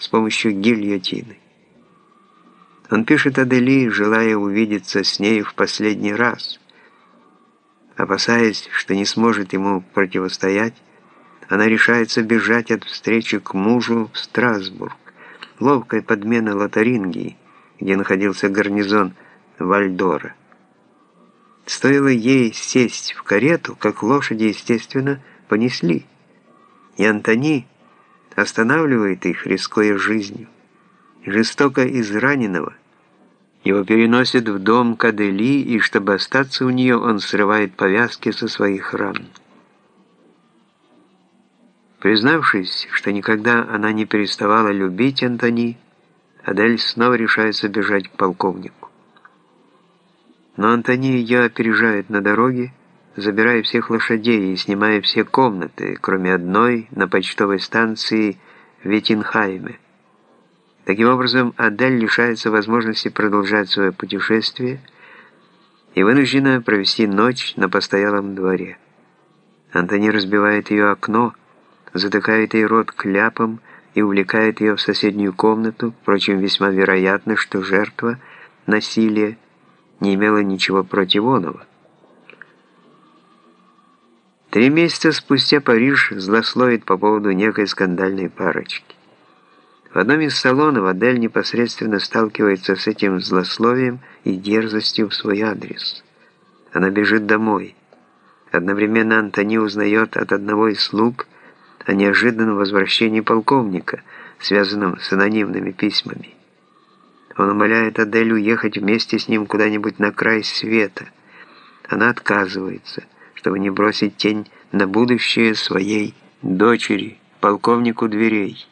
с помощью гильотины. Он пишет Адели, желая увидеться с ней в последний раз. Опасаясь, что не сможет ему противостоять, она решается бежать от встречи к мужу в Страсбург. Ловкая подмена Лотарингии, где находился гарнизон Вальдора. Стоило ей сесть в карету, как лошади, естественно, понесли. И Антони останавливает их, рискуя жизнью. Жестоко израненного его переносят в дом Кадели, и чтобы остаться у нее, он срывает повязки со своих ран. Признавшись, что никогда она не переставала любить Антони, Адель снова решается бежать к полковнику. Но Антони ее опережает на дороге, забирая всех лошадей и снимая все комнаты, кроме одной на почтовой станции Витинхайме. Таким образом, Адель лишается возможности продолжать свое путешествие и вынуждена провести ночь на постоялом дворе. Антони разбивает ее окно, затыкает ей рот кляпом и увлекает ее в соседнюю комнату, впрочем, весьма вероятно, что жертва насилия не имела ничего против оного. Три месяца спустя Париж злословит по поводу некой скандальной парочки. В одном из салонов Адель непосредственно сталкивается с этим злословием и дерзостью в свой адрес. Она бежит домой. Одновременно Антони узнает от одного из слуг о неожиданном возвращении полковника, связанном с анонимными письмами. Он умоляет Адель уехать вместе с ним куда-нибудь на край света. Она отказывается, чтобы не бросить тень на будущее своей дочери, полковнику дверей.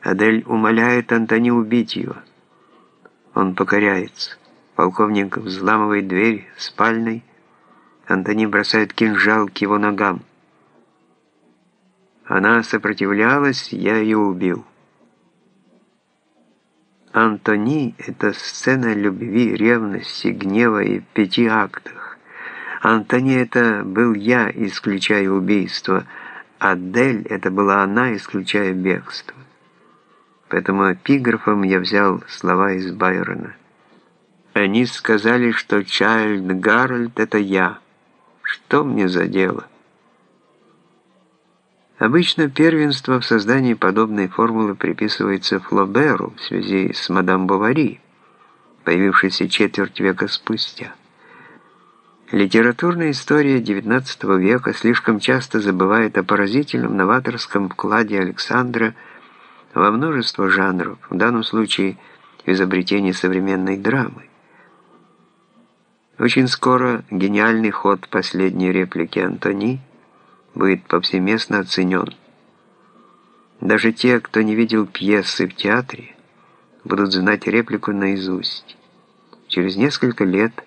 Адель умоляет Антони убить его. Он покоряется. Полковник взламывает дверь спальной. Антони бросает кинжал к его ногам. Она сопротивлялась, я ее убил. Антони — это сцена любви, ревности, гнева и пяти актах. Антони — это был я, исключая убийство. Адель — это была она, исключая бегство. Поэтому эпиграфом я взял слова из Байрона. Они сказали, что Чайльд Гарольд — это я. Что мне за дело? Обычно первенство в создании подобной формулы приписывается Флоберу в связи с мадам Бовари, появившейся четверть века спустя. Литературная история XIX века слишком часто забывает о поразительном новаторском вкладе Александра во множество жанров, в данном случае изобретение современной драмы. Очень скоро гениальный ход последней реплики Антони будет повсеместно оценен. Даже те, кто не видел пьесы в театре, будут знать реплику наизусть. Через несколько лет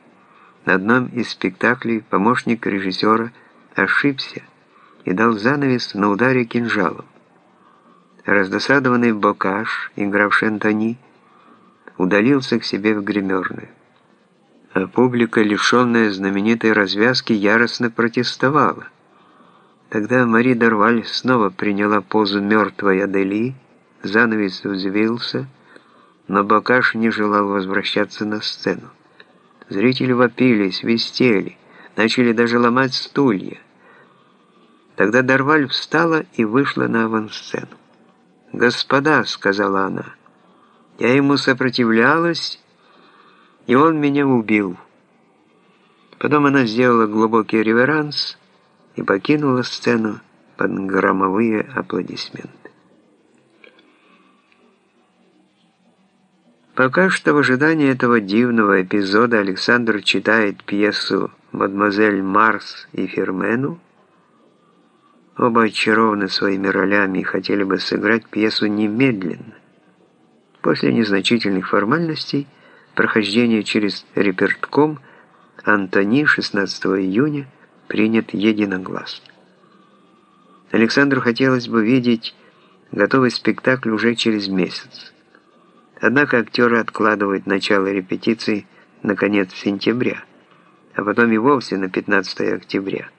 на одном из спектаклей помощник режиссера ошибся и дал занавес на ударе кинжалом. Раздосадованный Бокаш, игравший Антони, удалился к себе в гримерную. А публика, лишенная знаменитой развязки, яростно протестовала. Тогда Мари Дарваль снова приняла позу мертвой Адели, занавес взвился, но Бокаш не желал возвращаться на сцену. Зрители вопили, свистели, начали даже ломать стулья. Тогда Дарваль встала и вышла на авансцену. «Господа», — сказала она, — «я ему сопротивлялась, и он меня убил». Потом она сделала глубокий реверанс и покинула сцену под громовые аплодисменты. Пока что в ожидании этого дивного эпизода Александр читает пьесу «Мадемуазель Марс и Фермену», Оба очарованы своими ролями и хотели бы сыграть пьесу немедленно. После незначительных формальностей, прохождения через репертком, Антони 16 июня принят единогласно. Александру хотелось бы видеть готовый спектакль уже через месяц. Однако актеры откладывают начало репетиции на конец сентября, а потом и вовсе на 15 октября.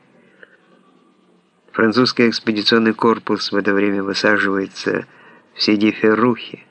Французский экспедиционный корпус в это время высаживается в Сидиферухе.